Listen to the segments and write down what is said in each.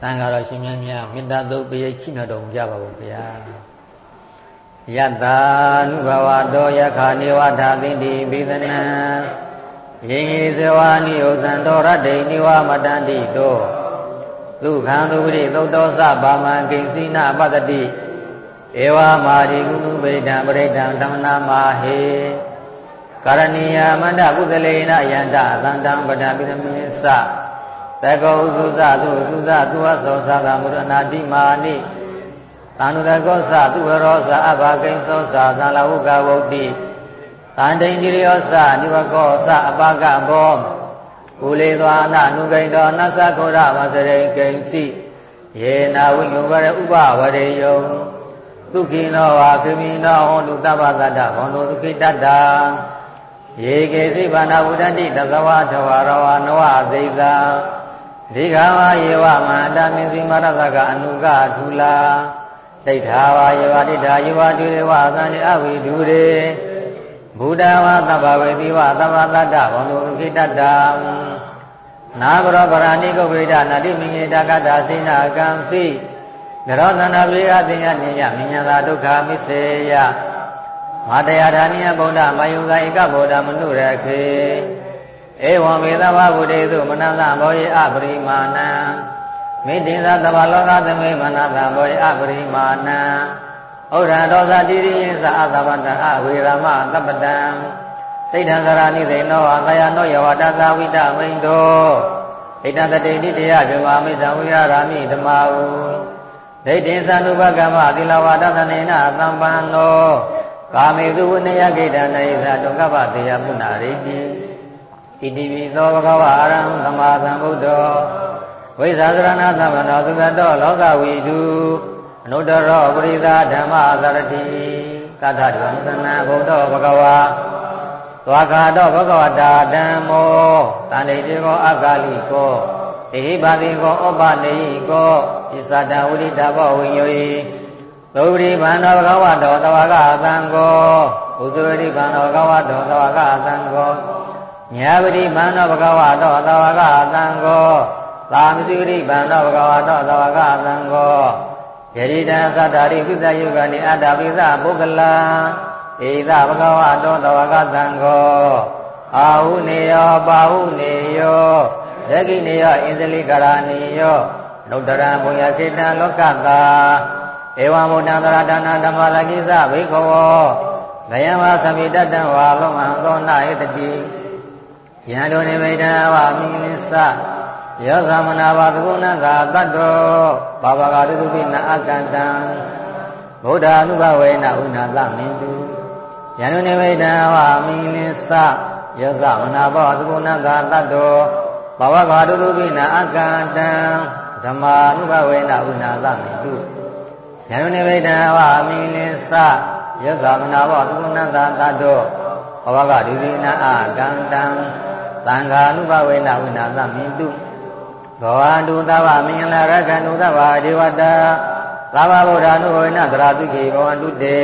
တန်ဃာတော်ရှင်မြတ်များမေတ္တာသုတ်ပိယချိနတော်မူကြပါဘုရားယတ္တာနုဘဝတောယခာနေဝထာသိတိပိသနံယင်ဤဇဝနိဥဇံတော်ရတ္တိနိဝမတန္တိတောဒုက္ခံဒုပရိသုတ်တော်စပါမံကိဉ္စီနာပတ္တိဧဝမာရိကုဗိဒံပရိဒံဓမ္မနာမဟေကရဏီယမန္တပုသလေနယန္တသန္တံပဒပိရမေသ တကောဥစုဇသူဥစုဇသူဝသောသာသမုရဏတိမာနိသာနုတကောသသူဝရောဇအဘကိဉ္သောသာသလဝုကဝုတ်တိတန်တိန်တိရောသနိဝကောသအပကဘောကုလေသွာနာနုဂိတောနသခောရဝစရိကိဉ္စီယေနာဝိညုဝရဥပဝရေယုံဒုက္ခိနောဝါခိမိနောဟောတုတပ္ပသတ္တဘောနောဒုက္ခိတတ္တာယေကေစိဗ္ဗနာဝုဒ္ဓတိတသဝထဝရဝနဝသိတာ ဒီဃဝယေဝမန္တမင်းစီမရသကအနုကထူလာတိဋ္ဌာဝယေဝတိဋ္ဌာယေဝတုရေဝသံတိအဝိဒုရေဘုဒ္ဓဝသဗ္ဗဝေတိဝသဗ္ဗတတ္တဘောနုဒုခိတတ္တနာဘရောပရာဏိကုဗ္ဗိဒနာတိမိငေတကတ္တာစိနာကံစီနရောသနာပိယတင်ယနိယမိညာသာဒုက္ခမစ္စေယမတရားဓာနိယဗုဒ္ဓမယုံသာဧကဗုဒ္ဓမနုရခေ ဧဝံမေသဝဗုဒ္ဓေတုမနသဘောယေအပရိမာဏံမိတိသသဗ္ဗလောကသမေမနသဘောယေအပရိမာဏံဩရဒောသတိရိယသအသဗ္ဗတံအဝေရမသပ္ပတံတိဋ္ဌံသရဏိသိနောအတယနောယဝတသဝိတမိန်တောဣတတတေတိတယဗြဟ္မာမိတံဝိရရာမိဓမ္မာဟုဒိဋ္ဌိသန္ဓုပကမ္မသီလဝါဒသနေနသံပန္နောကာမေသူဝနယဂိတနိသဒုက္ခပတေယပုဏ္ဏရိတိ ဣတိပိသောဘဂဝါအရဟံသမ္မာသမ္ဗုဒ္ဓောဝိဇာသရဏသမ္မနောသုခတောလောကဝိတုအနုတရောပရိသဓမ္မသရတိကထဒဝသနာဘုဒ္ဓဘဂဝါသွားခါတော့ဘဂဝတာဓမ္မောတန်တိတေကောအကာလိကောဣဟိပါတိကောဩပနေဟိကောဣသတဝိရိတဘောဝိညောယိသုပရိဗန္နောဘဂဝတောသဝကသံကောဥဇဝရိဗန္နောဘဂဝတောသဝကသံကော ညာပတိဗန္နောဘဂဝတောသဝကသံကောသာမစုရိဗန္နောဘဂဝတောသဝကသံကောယရိတံသတ္တာရိပိသယုဂနိအတ္တပိသပုဂ္ဂလံဣသဘဂဝတောသဝကသံကောအာဟုနေယောပါဟုနေယောဒဂိနေယောအင်္စလိကရာနေယောနုတ္တရံဘုံယခေတံလောကတာဧဝံမုဒ္ဒံသရဒါနာဓမ္မလကိစ္စဘိခဝောလယံဝသမိတတံဝါလောမံသောနာဧတတိ ယံတို့နိမိတံဝမိလင်းစယောသမနာဘာသကုဏသာတတ္တောဘာဝကတုပိနအကန္တံဗုဒ္ဓ ानु ဘဝေနဥနာသမင်တုယံတို့နိမိတံဝမိလင်းစယောသမနာဘာသကုဏသာတတ္တောဘာဝကတုပိနအကန္တံဓမ္မာနုဘဝေနဥနာသမင်တုယန္တုနိဗ္ဗာန်ဝအမိနိသယသမနာဘောသုဏန္တတတောဘဝကဒုတိနာအကန္တံ သံဃာနုဘဝေနဝိနာသမင်တုဘောဟတုသဗ္ဗမင်္ဂလာရခန္တုသဗ္ဗဒေဝတာသဗ္ဗဗုဒ္ဓ ानु ဘဝေနသရတုခေဘောန္တုတေ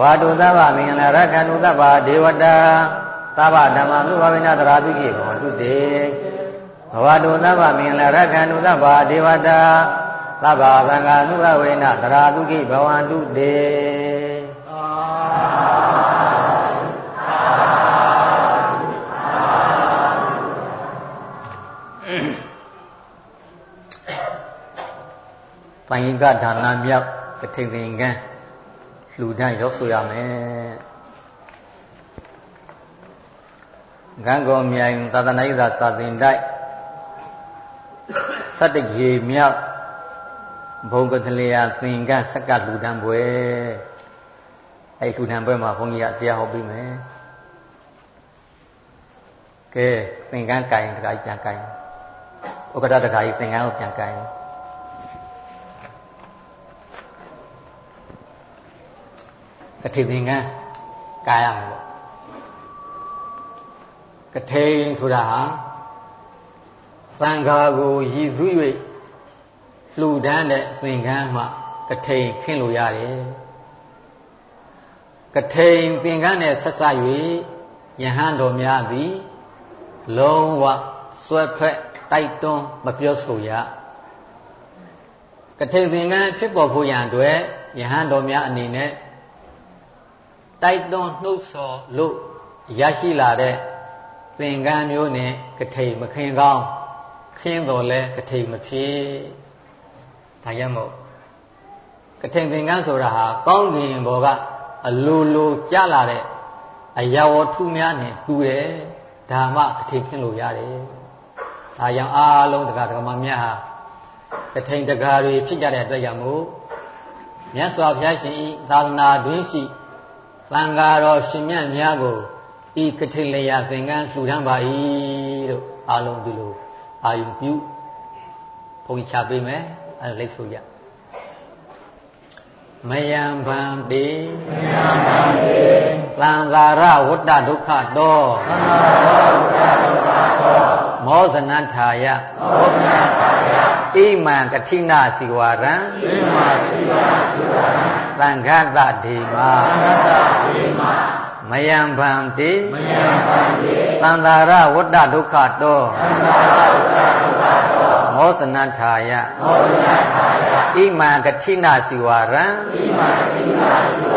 ဘောဟတုသဗ္ဗမင်္ဂလာရခန္တုသဗ္ဗဒေဝတာသဗ္ဗဓမ္မာနုဘဝေနသရတုခေဘောန္တုတေဘဝတုသဗ္ဗမင်္ဂလာရခန္တုသဗ္ဗဒေဝတာသဗ္ဗသံဃာနုဘဝေနသရာတုကိဘဝန္တုတေ ပိုင်ကဒါနမြောက်ကထိန်သင်္ကန်းလှူဒန်းရောက်ဆိုရမယ်ဂံကောမြိုင်သာသနာ့ဤသာစာသင်တိုက်စတ္တကြီးမြောက်ဘုံကတလျာသင်္ကန်းစက္ကလူတန်းပွဲအဲ့လူတန်းပွဲမှာဘုန်းကြီးကတရားဟောပြီးမယ်ကဲသင်္ကန်းကင်တခါကြီးပြန်ကင်ဥက္ကဋ္ဌတခါကြီးသင်္ကန်းကိုပြန်ကင် ကတိသင်္ကန်းကာရမှာပေါ့ကထိန်ဆိုတာဟာသံဃာကိုရည်စူး၍လှူဒန်းတဲ့သင်္ကန်းမှကထိန်ခင်းလို့ရတယ်ကထိန်သင်္ကန်းနဲ့ဆက်ဆက်၍ယဟန်တော်များသည်လုံးဝစွဲဖက်တိုက်တွန်းမပြောဆိုရကထိန်သင်္ကန်းဖြစ်ပေါ်ဖို့ရန်အတွက်ယဟန်တော်များအနေနဲ့ တိုက်တွန်းနှုတ်ဆော်လို့ရရှိလာတဲ့သင်္ကန်းမျိုးနဲ့ကထိန်မခင်ကောင်းခင်းတော်လဲကထိန်မဖြစ်ဒါရမို့ကထိန်သင်္ကန်းဆိုတာဟာကောင်းကင်ဘောကအလိုလိုကြလာတဲ့အရာဝတ္ထုများနဲ့တူတယ်ဒါမှကထိန်ခင်းလို့ရတယ်ဒါကြောင့်အားလုံးတက္ကသမာများဟာကထိန်တကာတွေဖြစ်ကြတဲ့အတွက်ကြောင့်မို့မြတ်စွာဘုရားရှင်ဤသာသနာတွင်ရှိ သံဃာတော်ရှင်မြတ်များကိုဤကထိန်လျာသင်္ကန်းလှူဒန်းပါ၏လို့အားလုံးဒီလိုအာယုပြုဘုန်းကြီးချပေးမယ်အဲလိတ်ဆိုရမယံဗံတိမယံဗံတိသံဃာရဝတ္တဒုက္ခတောသံဃာရဝတ္တဒုက္ခတောမောဇနထာယမောဇနထာယ ဣမံကတိနာစီဝရံဣမံစီဝရံစီဝရံသံဃာတဒေမသံဃာတဒေမမယံဗံတိမယံဗံတိသံဃာရဝတ္တဒုက္ခတောသံဃာရဝတ္တဒုက္ခတောမောဇနထာယမောဇနထာယဣမံကတိနာစီဝရံဣမံကတိနာစီဝ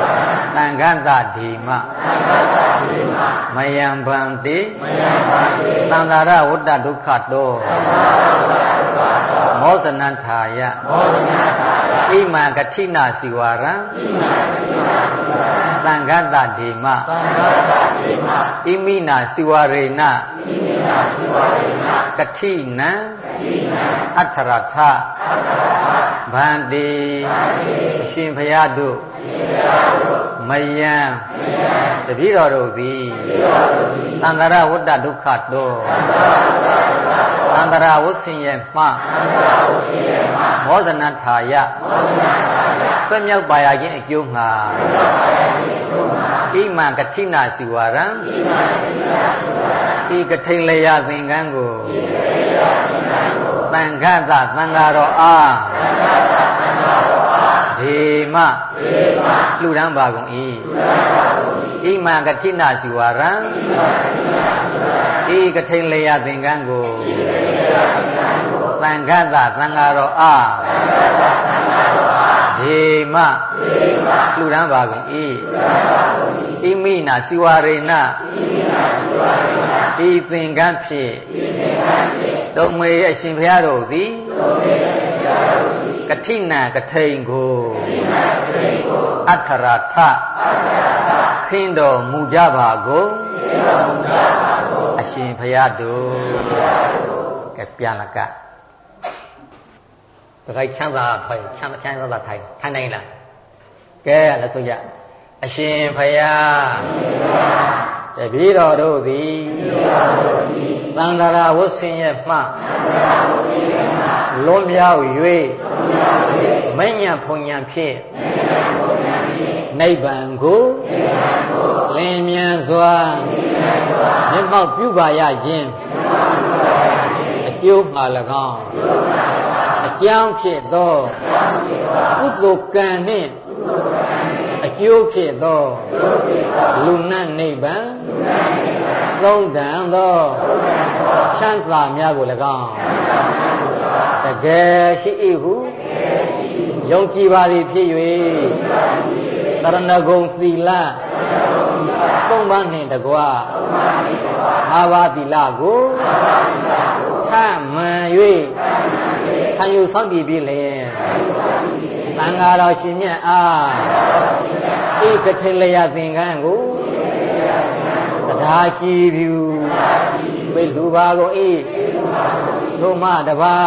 ရံသံဃာတဒေမသံဃာတဒေမမယံဗံတိမယံဗံတိသံဃာရဝတ္တဒုက္ခတောသံဃာရဝတ္တဒုက္ခတော မောဇနထာယမောဇနထာယဣမံကတိနာစီဝရံဣမံကတိနာစီဝရံသံဃာတဒေမသံဃာတဒေမဣမိနာစီဝရေနဣမိနာစီဝရေနကတိနံကတိနံအထရထအထရထဗန္တိဗန္တိအရှင်ဘုရားတို့အရှင်ဘုရားတို့မယံမယံတပည့်တော်တို့သည်တပည့်တော်တို့သည်သန္တရဝတ္တဒုက္ခတောသန္တရဝတ္တဒုက္ခတောသန္တရဝဆင်းရဲမှသန္တရဝဆင်းရဲမှမောဇနထာယမောဇနထာယသွမြောက်ပါရခြင်းအကျိုးငှာသွမြောက်ပါရခြင်းအကျိုးငှာဣမံကတိနာစီဝရံဣမံကတိနာစီဝရံဤကထိန်လျာသင်္ကန်းကိုဤကထိန်လျာသင်္ကန်းကိုတန်ခတ်သသံဃာတော်အားတန်ခတ်သသံဃာတော်အားဒေမဒေမလှူဒန်းပါကုန်၏လှူဒန်းပါကုန်၏ ဣမံကတိနာစီဝရံဣမံကတိနာစီဝရံဤကထိန်လျာသင်္ကန်းကိုဤကထိန်လျာသင်္ကန်းကိုတန်ခတ်သသံဃာတော်အားတန်ခတ်သသံဃာတော်အားဒေမဒေမလှူဒန်းပါကုန်၏လှူဒန်းပါကုန်၏ဣမိနာစီဝရေနဣမိနာစီဝရေနဤသင်္ကန်းဖြင့်ဤသင်္ကန်းဖြင့်တုံမေအရှင်ဘုရားတို့သည်တုံမေ ထိန်ကိုကတိနာကထိန်ကိုအထရထအထရထခင်းတော်မူကြပါကုန်ခင်းတော်မူကြပါကုန်အရှင်ဘုရားတို့ကပြန်လကတခိုင်ချမ်းသာထိုင်ချမ်းချမ်းသာထိုင်ထိုင်နိုင်လားကဲလက်ဆိုကြအရှင်ဘုရားအရှင်ဘုရား တပည့်တော်တို့သည်သန္တရာဝဆင်းရဲ့မှလွန်မြောက်၍မဉ္ဇဏ်ဖုန်ညာဖြင့်နိဗ္ဗာန်ကိုလင်းမြန်စွာမျက်မှောက်ပြုပါရခြင်းအကျိုးမှာ၎င်းအကြောင်းဖြစ်သောကုသိုလ်ကံနှင့်အကျိုးဖြစ်သောလူနတ်နိဗ္ဗာန် သုံးတန်သောချမ်းသာများကို၎င်းတကယ်ရှိ၏ဟုယုံကြည်ပါသည်ဖြစ်၍တရဏဂုံသီလသုံးပါးနှင့်တကွာငါးပါးသီလကိုထမှန်၍ခံယူဆောင်တည်ပြီးလျင်သံဃာတော်ရှင်မြတ်အားဤကထေလျသင်္ကန်းကို တရားကြည်ဖြူပိလူပါကုန်ဤထိုမှတပါ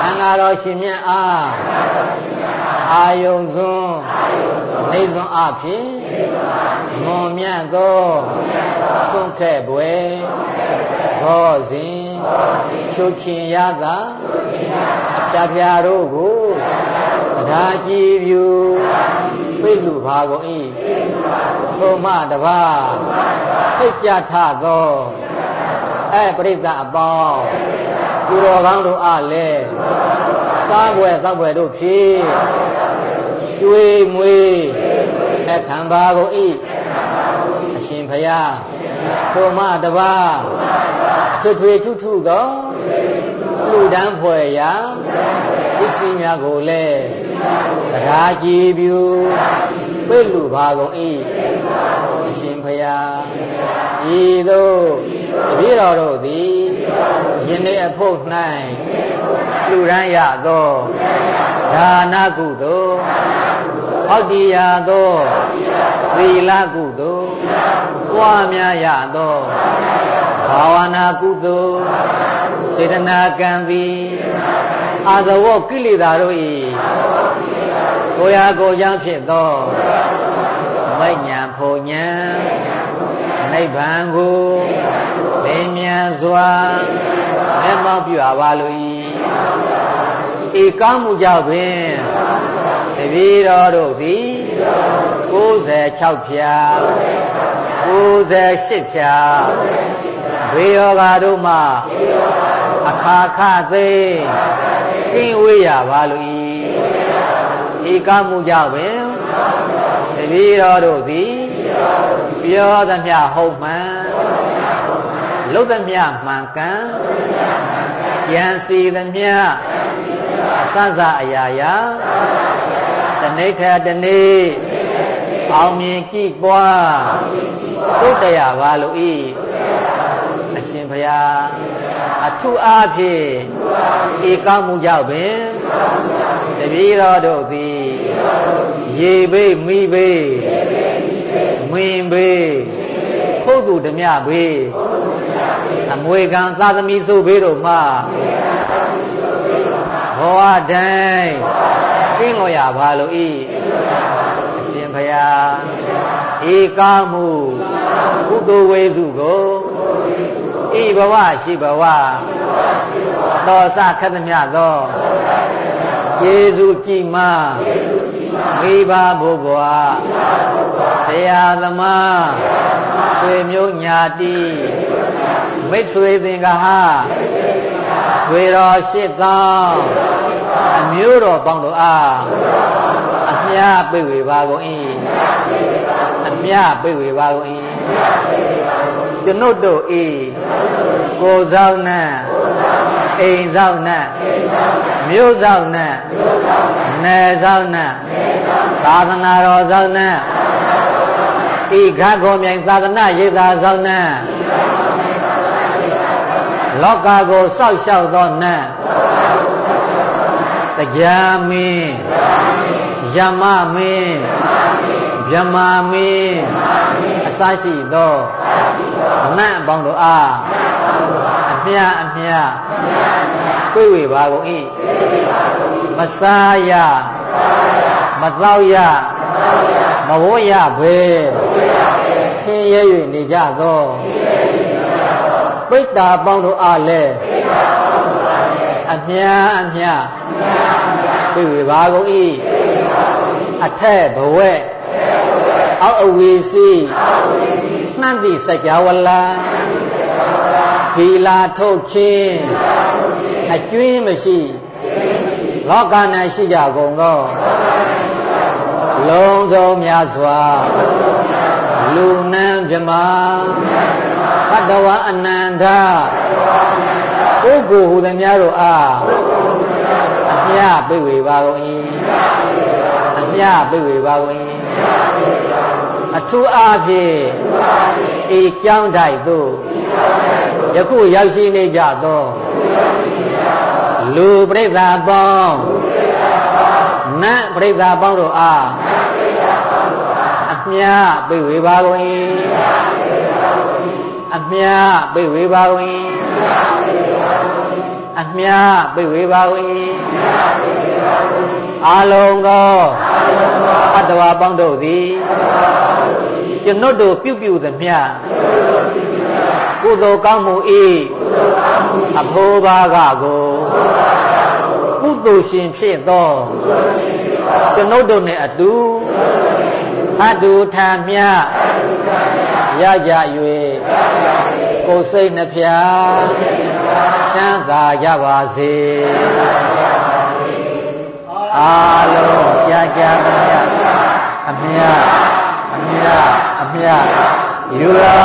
သံဃာတော်ရှင်မြတ်အားအာယုံစွန်းနေစွန်းအဖြစ်မွန်မြတ်သောဆုံးခဲ့ပွဲဘောဇင်ချုပ်ချင်ရတာအပြာပြာတို့ကိုတရားကြည်ဖြူပိလူပါကုန်ဤ ထိုမှတပါဖိတ်ကြထသောအဲပရိသတ်အပေါင်းသူတော်ကောင်းတို့အားလည်းစားပွဲတောက်ပွဲတို့ဖြင့်ကျွေးမွေးအခမ်းပါကုန်ဤအရှင်ဖယားထိုမှတပါအထွေထွေထုထုသောလူဒန်းဖွယ်ရာပစ္စည်းများကိုလည်းတရားကြည်ပြုပိတ်လူပါကုန်၏အရှင် ဖျားဤသို့တပည့်တော်တို့သည်ယင်းနေ့အဖို့၌လူရန်ရသောဒါနကုသိုလ်သောက်တိယသောသီလကုသိုလ်ပွားများရသောဘာဝနာကုသိုလ်စေတနာကံသည်အာသဝကိလေသာတို့၏ကိုယ်ရာကိုယ်ကြောင့်ဖြစ်သော မိညာဖုန်ညာနိဗ္ဗာန်ကိုလင်းမြန်စွာမျက်မှောက်ပြုပါလို၏ဤကောင်းမှုကြောင့်ပင်တပည့်တော်တို့သည်96ဖြာ98ဖြာဘေယောဂါတို့မှအခါခသိကင်းဝေးရပါလို၏ဤကောင်းမှုကြောင့်ပင် တပည့်တော်တို့သည်ပြောသမျှဟုတ်မှန်လုသမျှမှန်ကန်ကြံစီသမျှအစစအရာရာတဏိဋ္ဌတနေ့အောင်မြင်ကြည်ပွားတုတ်တရားပါလို့ဤအရှင်ဘုရားအထုအားဖြင့်ဧကောင်းမှုကြောင့်ပင်တပည့်တော်တို့သည် ရေဘေးမိဘေးမင်းဘေးခုတ်သူဓမြဘေးအမွေကံသာသမီဆိုဘေးတို့မှဘောဝတိုင်းကင်းလို့ရပါလို့ဤအရှင်ဘုရားဧကာမှုကုသိုလ်ဝေစုကိုဤဘဝရှိဘဝသောစခတ်သမျှသောယေစုကြည်မ မိဘဘုရားဆရာသမားဆွေမျိုးညာတိမိတ်ဆွေသင်္ကာဟဆွေတော်ရှိသောအမျိုးတော်ပေါင်းတို့အားအမြပိတ်ဝေပါကုန်၏အမြပိတ်ဝေပါကုန်၏ကျွန်ုပ်တို့ဤကိုဆောင်နှံအိမ်ဆောင်နှံမြို့ဆောင်နှံနယ်ဆောင်နှံ သာသနာတော်ဆောင်နှံဤခါကောမြိုင်သာသနာရိပ်သာဆောင်နှံလောကကိုစောက်ရှောက်သောနတ်တရားမင်းယမမင်းဗြဟ္မာမင်းအစရှိသောနတ်အပေါင်းတို့အားအမြအမြပြေဝေပါကုန်၏မစားရ မသောရမဝရဘေဆင်းရဲ၍နေကြသောပိတ္တာပေါင်းတို့အားလည်းအမြအမြပြေဝေပါကုန်၏အထက်ဘဝဲအောက်အဝီစီနှံ့သည့်စကြဝဠာဖီလာထုတ်ခြင်းအကျွင်းမရှိလောက၌ရှိကြကုန်သော လုံးစုံများစွာလူနံမြမဘတ္တဝအနန္တပုဂ္ဂိုလ်ဟူသည်များတို့အားအမြပိဝေပါကုန်၏အမြပိဝေပါကုန်၏အထူးအားဖြင့်ဤကြောင်းတိုက်သို့ယခုရောက်ရှိနေကြသောလူပြိဿပေါင်းနတ်ပြိဿပေါင်းတို့အားအ မြပိဝေပါကုန်၏အမြပိဝေပါကုန်၏အမြပိဝေပါကုန်၏အာလုံးသောအတ္တဝါပေါင်းတို့သည်ကျွန်ုပ်တို့ပြုပြုသမျှကုသိုလ်ကောင်းမှုဤအဖိုးဘာကကိုကုသိုလ်ရှင်ဖြစ်သောကျွန်ုပ်တို့နှင့်အတူ အတူထာမြရကြ၍ကိုယ်စိတ်နှဖျားချမ်းသာကြပါစေအာလုံးကြာကြာသမျှအမြအမြအမြယူလာ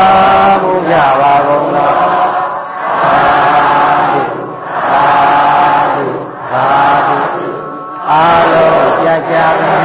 မှုကြပါကုန်သောသာဓုသာဓုသာဓုအာလုံးကြကြသမျှ